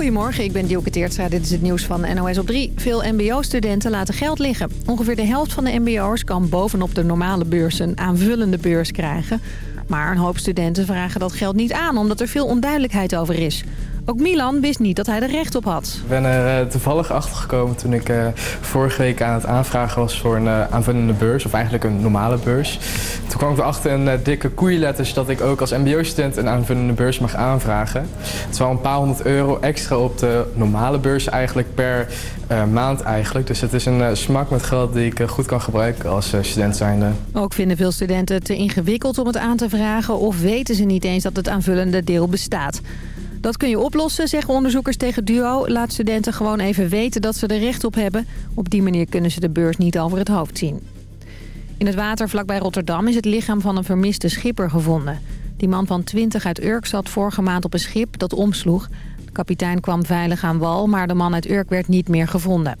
Goedemorgen, ik ben Dielke Teertstra. Dit is het nieuws van NOS op 3. Veel mbo-studenten laten geld liggen. Ongeveer de helft van de mbo'ers kan bovenop de normale beurs een aanvullende beurs krijgen. Maar een hoop studenten vragen dat geld niet aan, omdat er veel onduidelijkheid over is. Ook Milan wist niet dat hij er recht op had. Ik ben er uh, toevallig achter gekomen toen ik uh, vorige week aan het aanvragen was voor een uh, aanvullende beurs. Of eigenlijk een normale beurs. Toen kwam ik erachter in dikke koeienletters dat ik ook als mbo-student een aanvullende beurs mag aanvragen. Het is wel een paar honderd euro extra op de normale beurs eigenlijk per maand eigenlijk. Dus het is een smak met geld die ik goed kan gebruiken als student zijnde. Ook vinden veel studenten het te ingewikkeld om het aan te vragen of weten ze niet eens dat het aanvullende deel bestaat. Dat kun je oplossen, zeggen onderzoekers tegen DUO. Laat studenten gewoon even weten dat ze er recht op hebben. Op die manier kunnen ze de beurs niet over het hoofd zien. In het water vlakbij Rotterdam is het lichaam van een vermiste schipper gevonden. Die man van 20 uit Urk zat vorige maand op een schip dat omsloeg. De kapitein kwam veilig aan wal, maar de man uit Urk werd niet meer gevonden.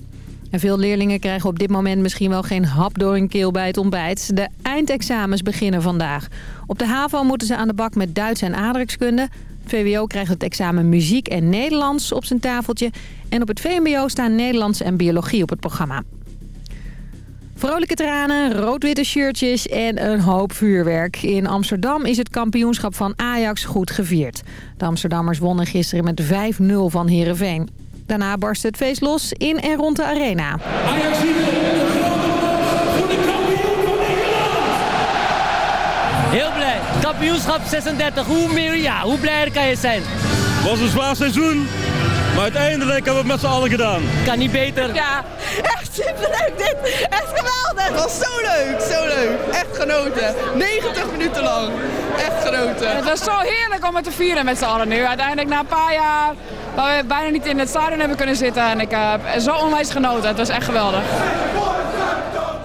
En veel leerlingen krijgen op dit moment misschien wel geen hap door hun keel bij het ontbijt. De eindexamens beginnen vandaag. Op de HAVO moeten ze aan de bak met Duits en aardrijkskunde. VWO krijgt het examen muziek en Nederlands op zijn tafeltje. En op het VMBO staan Nederlands en biologie op het programma. Vrolijke tranen, rood-witte shirtjes en een hoop vuurwerk. In Amsterdam is het kampioenschap van Ajax goed gevierd. De Amsterdammers wonnen gisteren met 5-0 van Heerenveen. Daarna barstte het feest los in en rond de arena. Ajax Kampioenschap 36. Hoe meer ja, hoe blijer kan je zijn? Het was een zwaar seizoen. Maar uiteindelijk hebben we het met z'n allen gedaan. Kan niet beter. Ja, echt superleuk dit. Echt geweldig. Het was zo leuk, zo leuk. Echt genoten. 90 minuten lang. Echt genoten. Het was zo heerlijk om het te vieren met z'n allen nu. Uiteindelijk na een paar jaar waar we bijna niet in het stadion hebben kunnen zitten. En ik heb zo onwijs genoten. Het was echt geweldig.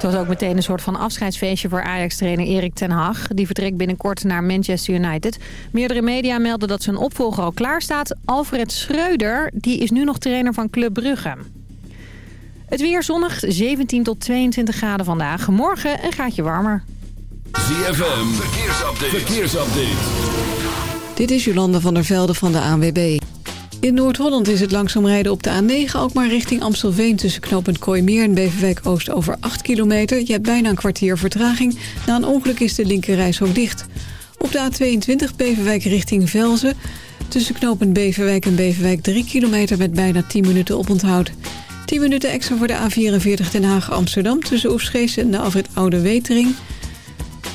Het was ook meteen een soort van afscheidsfeestje voor Ajax-trainer Erik ten Hag. Die vertrekt binnenkort naar Manchester United. Meerdere media melden dat zijn opvolger al klaar staat. Alfred Schreuder die is nu nog trainer van Club Brugge. Het weer zonnig, 17 tot 22 graden vandaag. Morgen een gaatje warmer. ZFM, verkeersupdate. verkeersupdate. Dit is Jolanda van der Velde van de ANWB. In Noord-Holland is het langzaam rijden op de A9... ook maar richting Amstelveen tussen knooppunt Kooimeer en Beverwijk Oost over 8 kilometer. Je hebt bijna een kwartier vertraging. Na een ongeluk is de linkerrijstrook dicht. Op de A22 Beverwijk richting Velzen... tussen knooppunt Beverwijk en Beverwijk 3 kilometer... met bijna 10 minuten oponthoud. 10 minuten extra voor de A44 Den Haag-Amsterdam... tussen Oefschees en de Alfred Oude Wetering...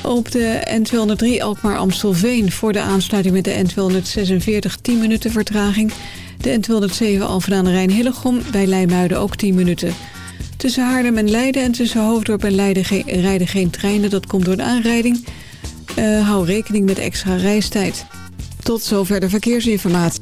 Op de N203 Alkmaar-Amstelveen voor de aansluiting met de N246 10 minuten vertraging. De N207 Alphen aan de Rijn-Hillegom bij Leimuiden ook 10 minuten. Tussen Haarlem en Leiden en tussen Hoofddorp en Leiden rijden geen treinen. Dat komt door de aanrijding. Uh, hou rekening met extra reistijd. Tot zover de verkeersinformatie.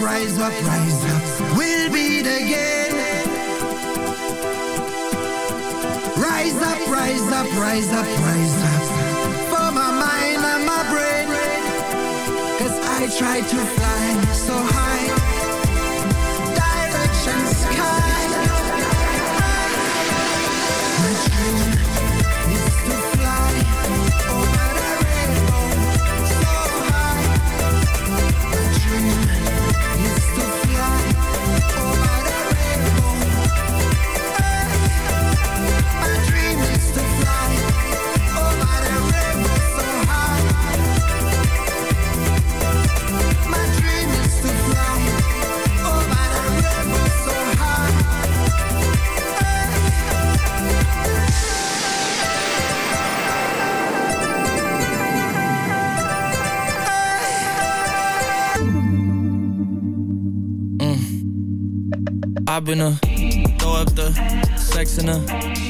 rise up, rise up, we'll beat the game. Rise up, rise up, rise up, rise up, for my mind and my brain. Cause I try to I've been a throw up the sex in a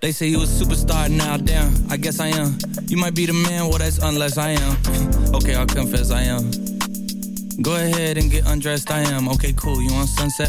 They say you a superstar now, damn. I guess I am. You might be the man, well, that's unless I am. okay, I'll confess I am. Go ahead and get undressed, I am. Okay, cool. You on sunset?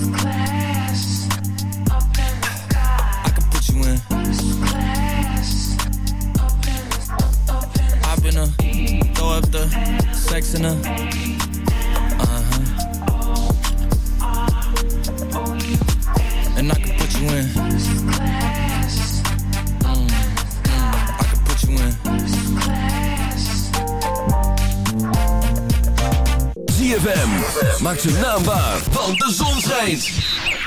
Up the sex in a and I can put you in. Mm, I can put you in. ZFM maakt zijn naam waar, want de zon schijnt.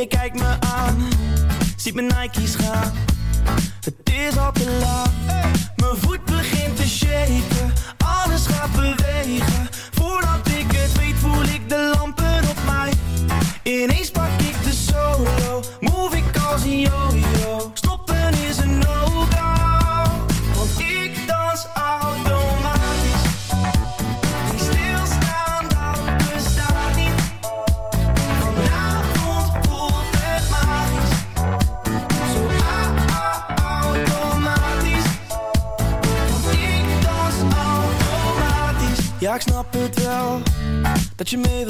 je kijkt me aan, ziet mijn Nike's gaan. that you made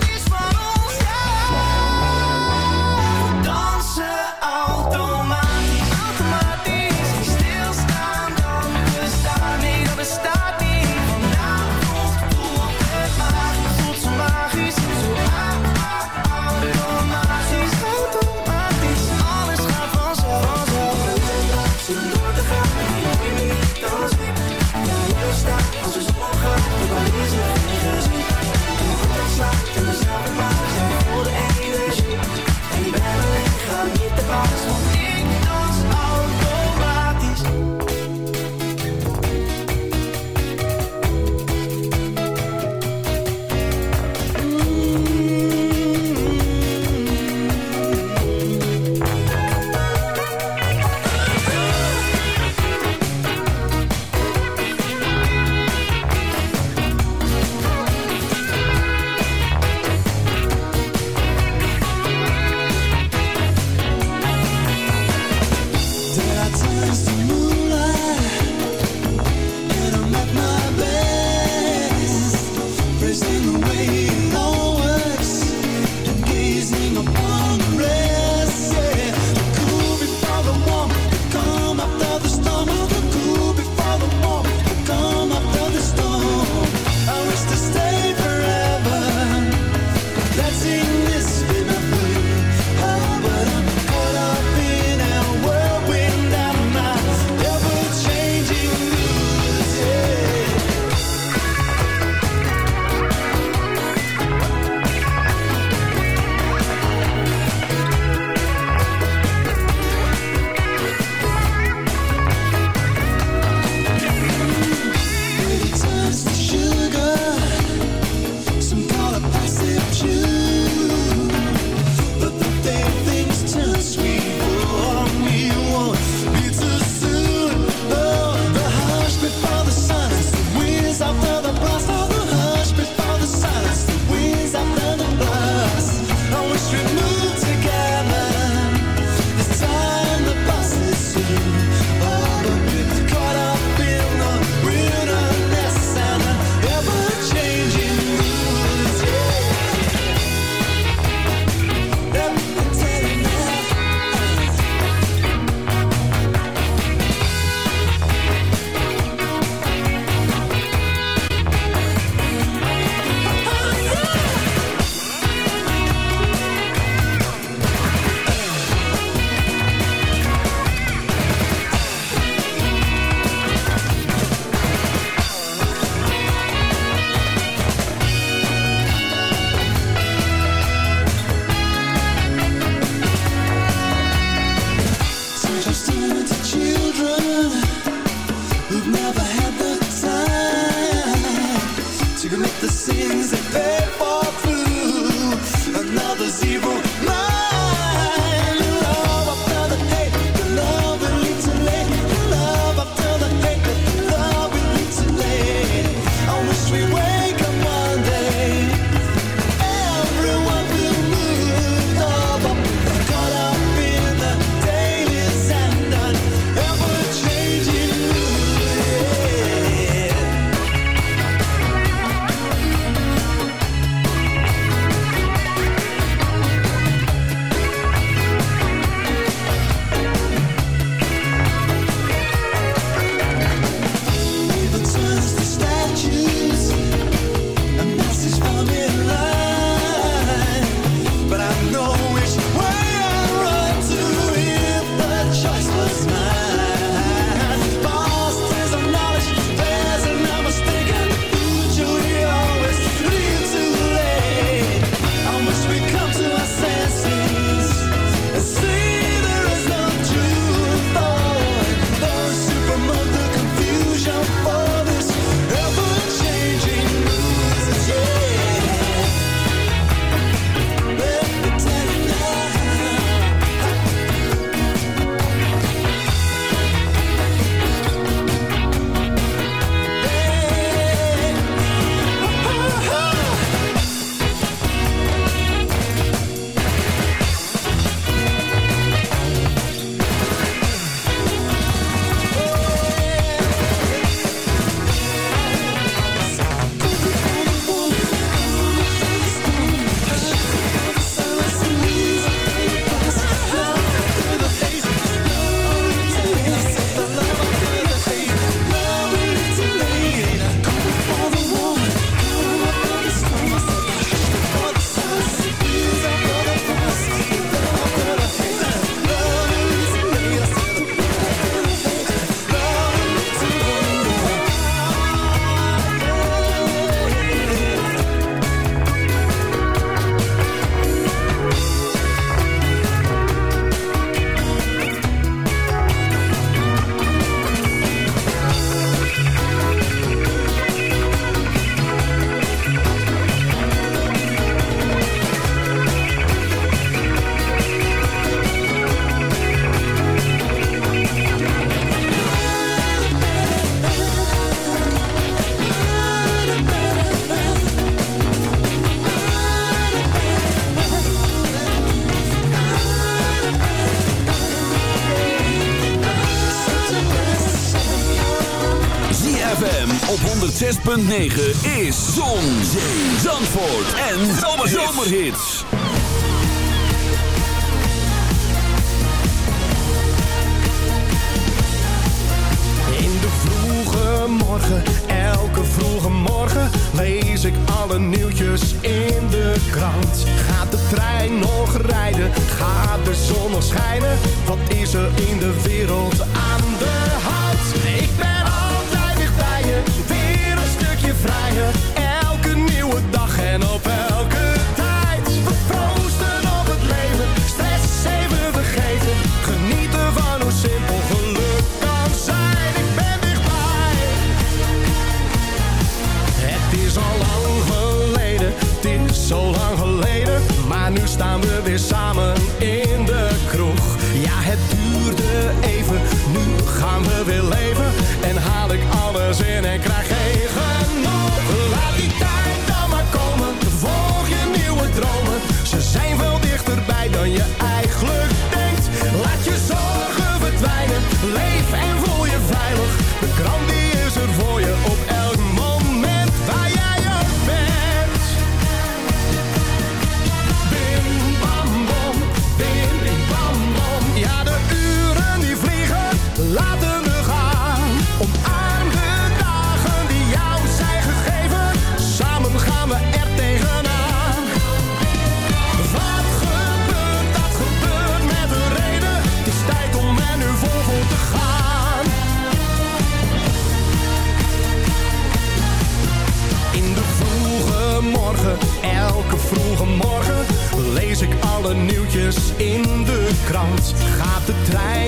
.9 is Zon, Zee, Zandvoort en Zomerhits. In de vroege morgen, elke vroege morgen, lees ik alle nieuwtjes in de krant. Gaat de trein nog rijden? Gaat de zon nog schijnen? Wat is er in de wereld aan de Elke nieuwe dag en op elke tijd. We proosten op het leven, stress even vergeten. Genieten van hoe simpel geluk kan zijn. Ik ben dichtbij. Het is al lang geleden, het is zo lang geleden. Maar nu staan we weer samen in de kroeg. Ja, het duurde even, nu gaan we weer leven. En haal ik alles in en krijg de trein.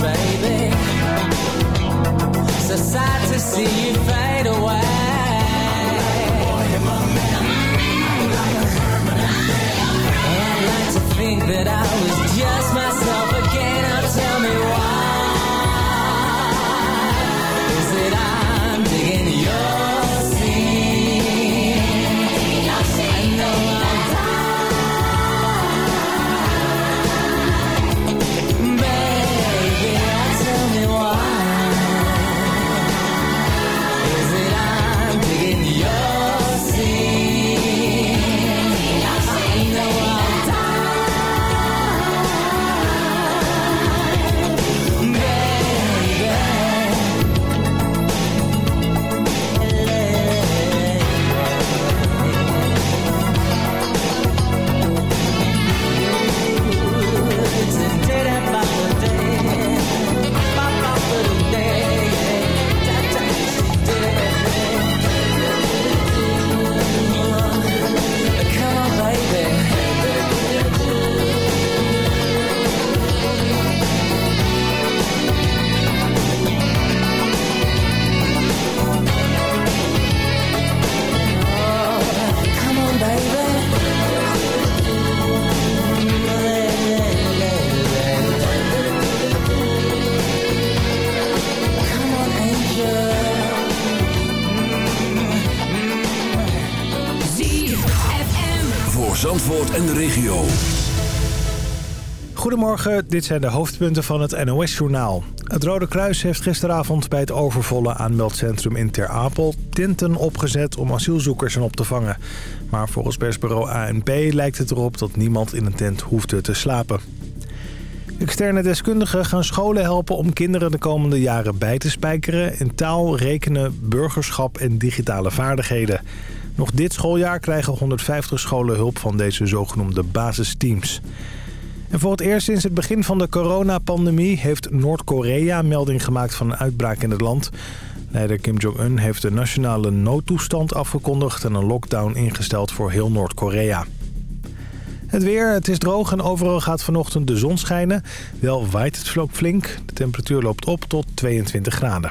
baby. to see you fade. Dit zijn de hoofdpunten van het NOS-journaal. Het Rode Kruis heeft gisteravond bij het overvolle aanmeldcentrum in Ter Apel... tenten opgezet om asielzoekers op te vangen. Maar volgens persbureau ANP lijkt het erop dat niemand in een tent hoefde te slapen. Externe deskundigen gaan scholen helpen om kinderen de komende jaren bij te spijkeren... in taal, rekenen, burgerschap en digitale vaardigheden. Nog dit schooljaar krijgen 150 scholen hulp van deze zogenoemde basisteams. En voor het eerst sinds het begin van de coronapandemie... heeft Noord-Korea melding gemaakt van een uitbraak in het land. Leider Kim Jong-un heeft de nationale noodtoestand afgekondigd... en een lockdown ingesteld voor heel Noord-Korea. Het weer, het is droog en overal gaat vanochtend de zon schijnen. Wel waait het flink. De temperatuur loopt op tot 22 graden.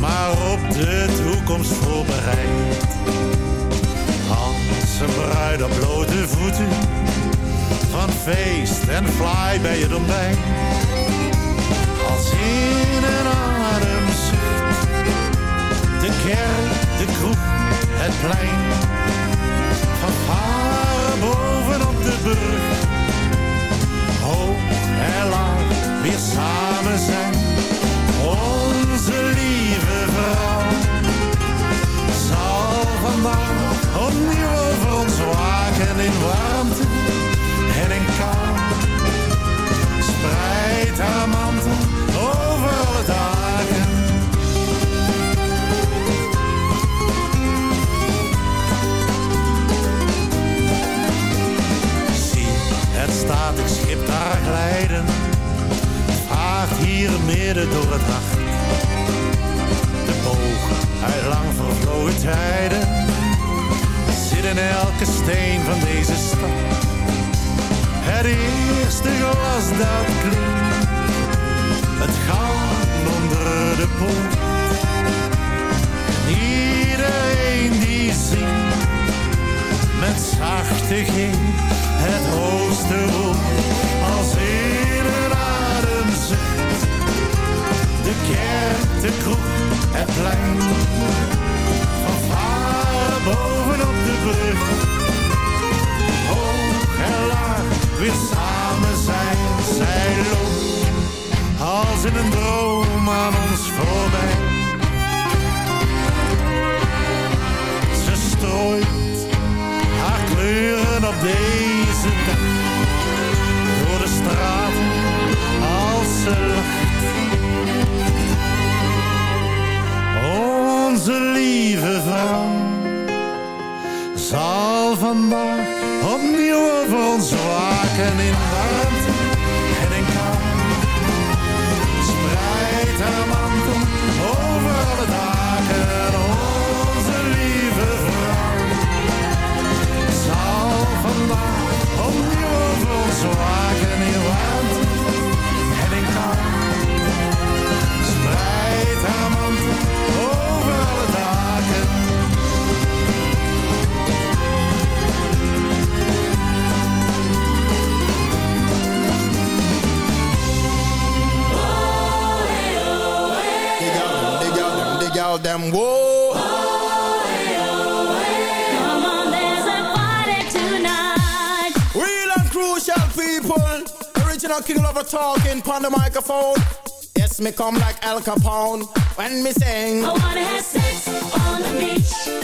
maar op de toekomst voorbereid. Als een bruid op blote voeten, van feest en fly bij je ontbijt. zal vandaag opnieuw over ons waken in haar. them, whoa. Oh, hey, oh, hey. Come on, there's a party tonight. Real and crucial people. Original King Lover talking on the microphone. Yes, me come like Al Capone when me sing. I wanna have sex on the beach.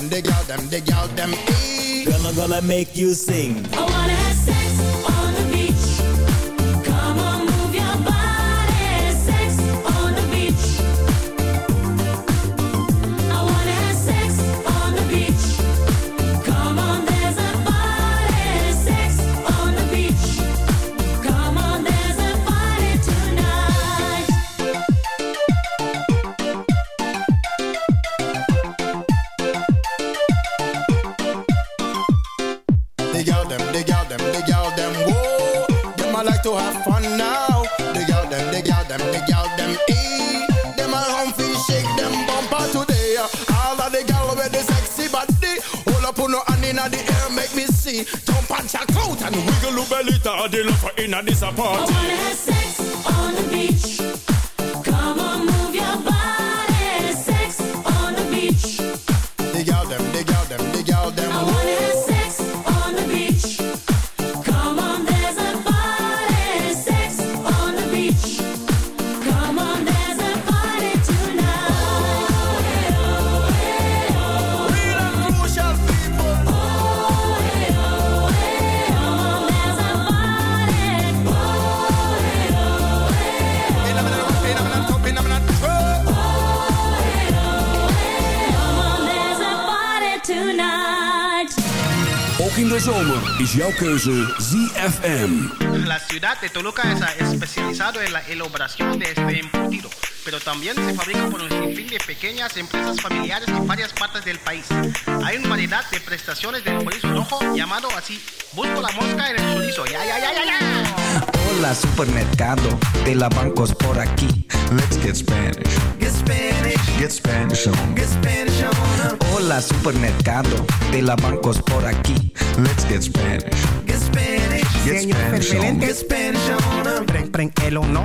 them, dig out them, dig out them. Girl, I'm gonna make you sing. I wanna inna this I ZFM. La ciudad de Toluca es especializado en la elaboración de este embutido, pero también se fabrica por un sinfín de pequeñas empresas familiares en varias partes del país. Hay una variedad de prestaciones del chorizo rojo llamado así. Busco la mosca en el chorizo. Ya, ya, ya, ya, ya. Hola supermercado, de la bancos por aquí. Let's get Spanish. Get Spanish. Get Spanish on. Get Spanish on. Hola supermercado, de la bancos por aquí. Let's get Spanish. Get Spanish. Get Señor Spanish on. Get Spanish on. Preng, preng, el o no.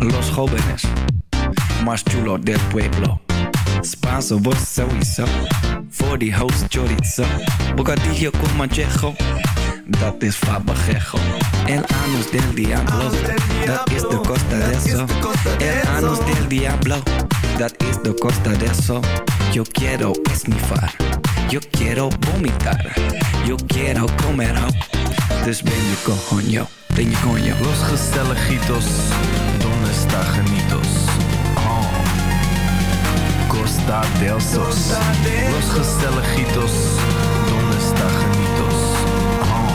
Los jóvenes más chulos del pueblo. Spanso, vos sowieso. Voor die host chorizo. Bocadillo con manchejo. Dat is fabajejo. El anus del diablo. Dat is de costa de eso. El anus del diablo. Dat is de costa de eso. Yo quiero esnifar. Yo quiero vomitar. Yo quiero comer. Dus ben je coño. Ben je coño. Los gezelligitos, está genitos? Oh. Costa del Sos. Los gezelligitos, donde está genitos? Oh.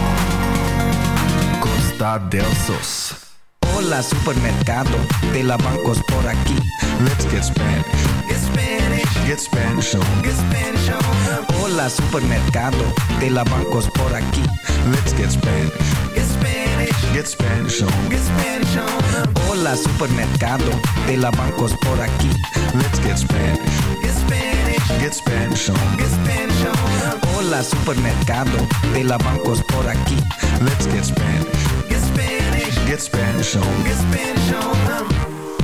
Costa del Sos. Hola supermercado, de la bancos por aquí. Let's get Spanish. Get Spanish. Get Spanish on. Get Spanish on. Hola supermercado, de la bancos por aquí. Let's get Spanish. Get Spanish. Get Spanish on. Get Spanish on. Hola supermercado, de la bancos por aquí. Let's get Spanish. Get Spanish. Get Spanish on. Get Spanish on. Hola supermercado, de la bancos por aquí. Let's get Spanish. Get Spanish. Get Spanish on. Get Spanish on.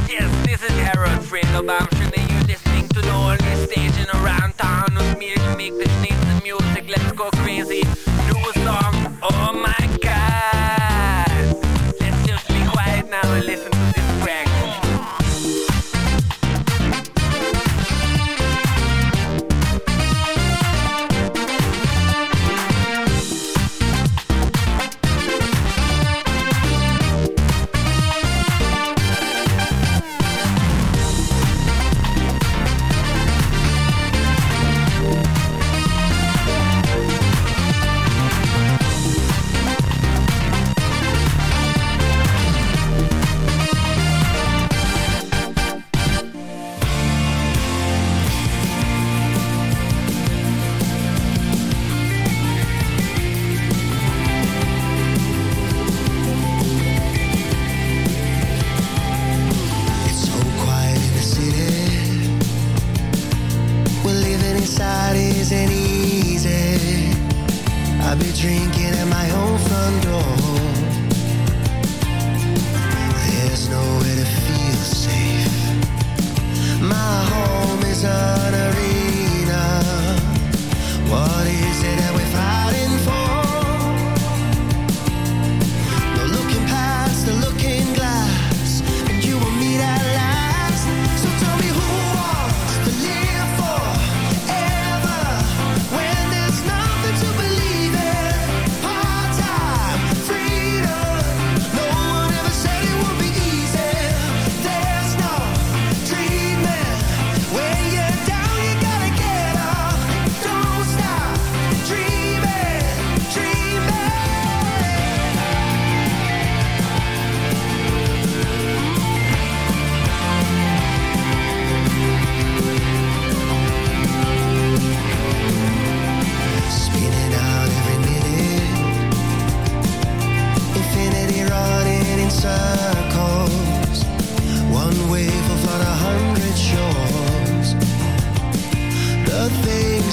Yes, this is Harold Friend of Amsterdam and you're listening to the only station around town with me to make the sneaks music. Let's go crazy. Do a song. Oh my listen to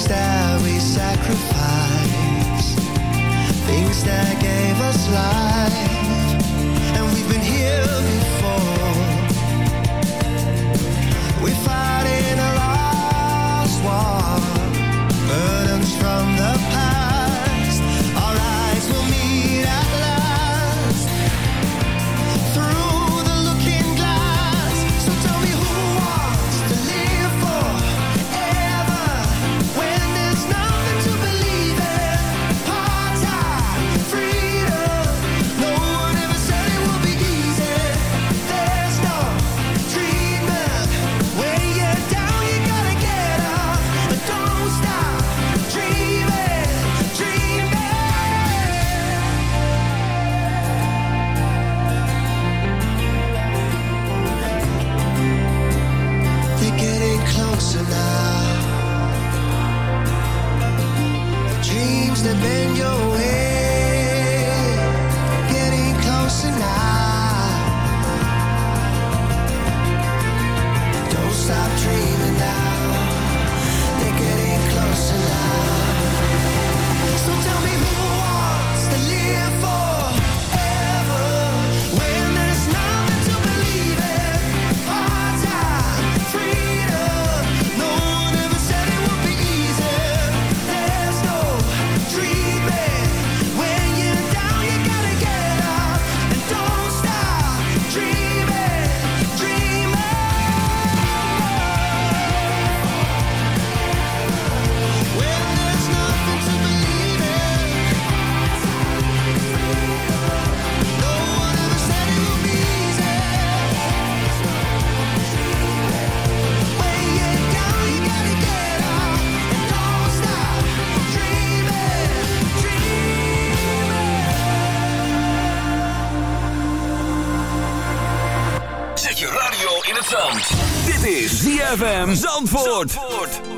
Things that we sacrificed, things that gave us life, and we've been here before. We find Zandvoort. Zandvoort.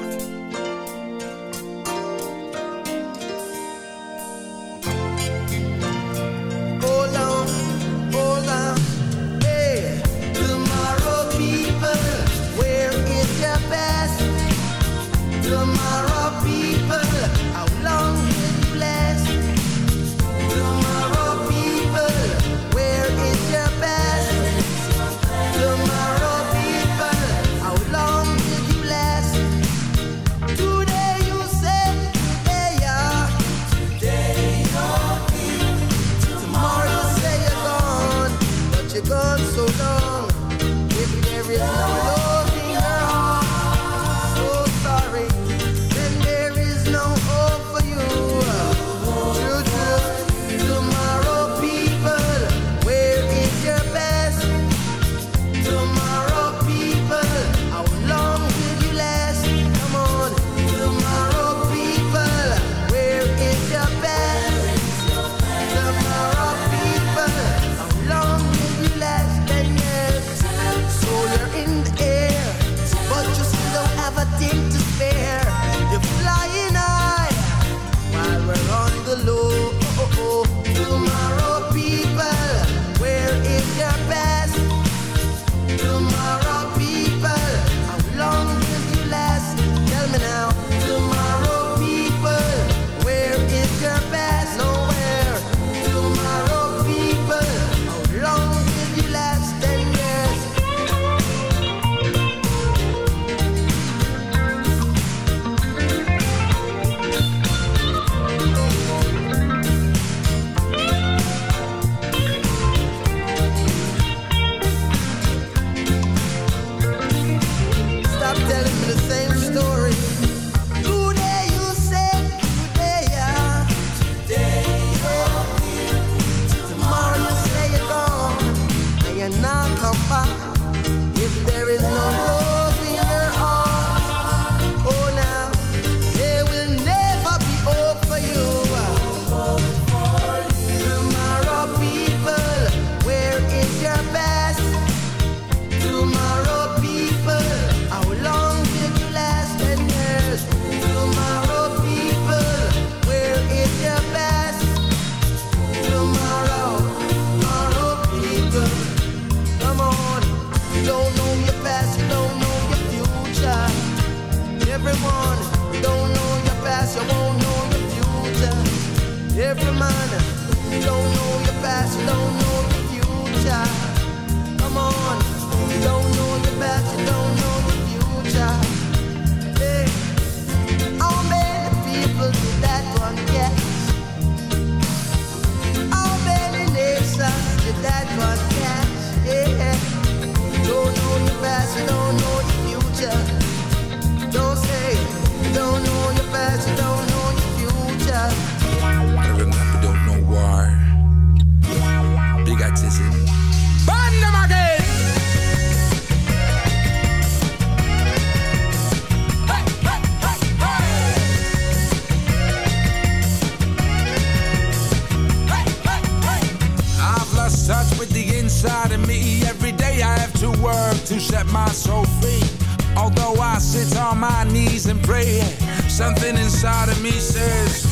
Inside of me says,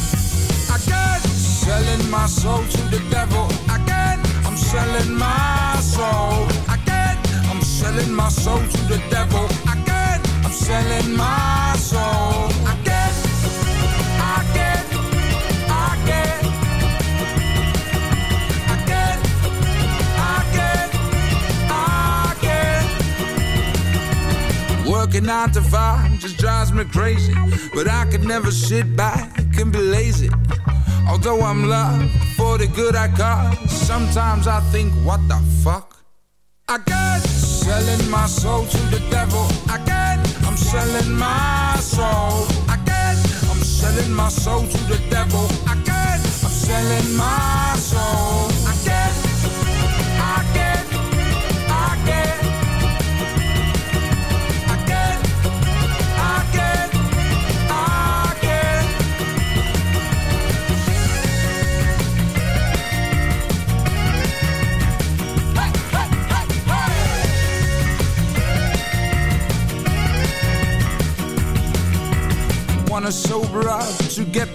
Again, selling my soul to the devil. Again, I'm selling my soul. Again, I'm selling my soul to the devil. Again, I'm selling my soul. Again, again, again. Again, again, again. Working nine to five me crazy. But I could never sit back and be lazy. Although I'm loved for the good I got, sometimes I think, what the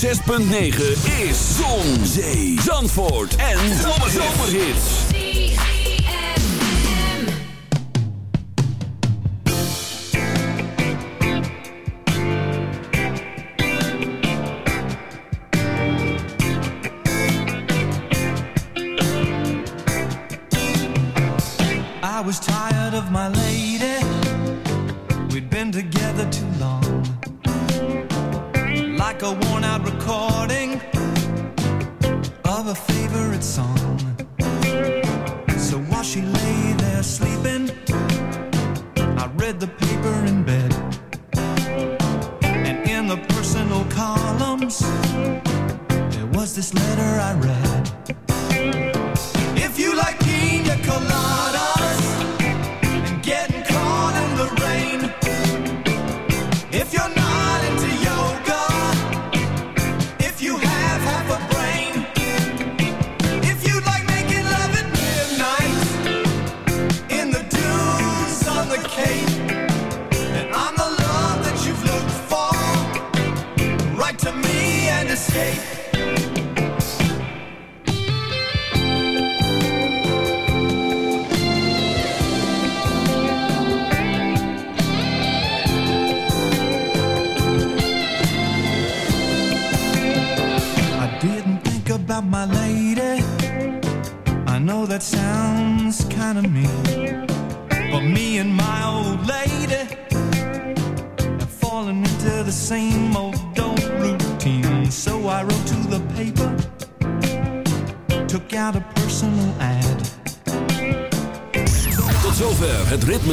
106.9 is Zon, Zee, Zandvoort en Zomerhits. I was tired